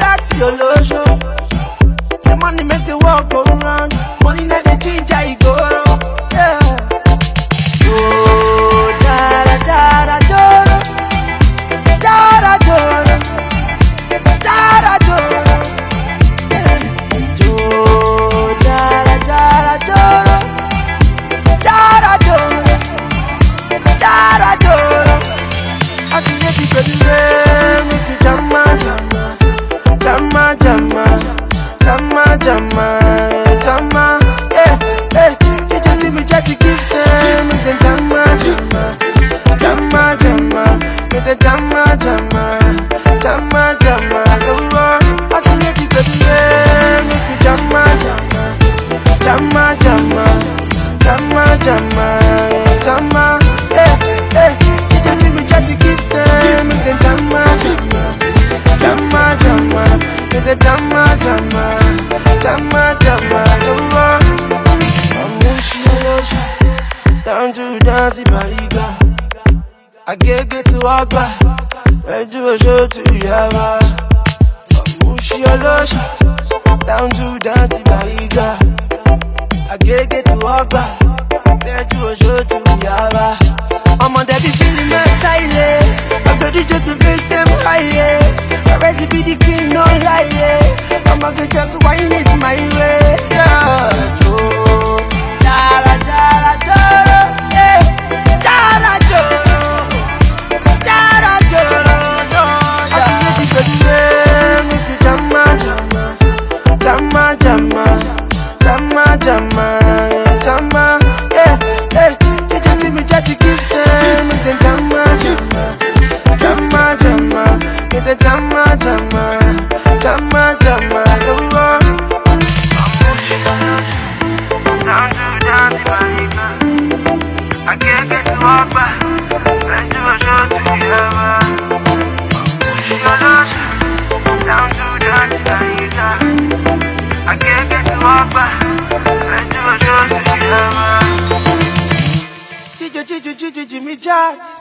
That's your lotion. Say money make the world go round, money never dey change tamaa tamaa tamaa tamaa tamaa Amushiyaloja down to Zanzibariga Agege to Agba Eju Ojo to Yaba Amushiyaloja down to Zanzibariga to Agba love you, just wind it my way. Papa, I do a show to the other. She a lot, down to the Anita. I can't get to Papa, I do a show to the other. Chicho, chicho, chicho, Jimmy Jacks.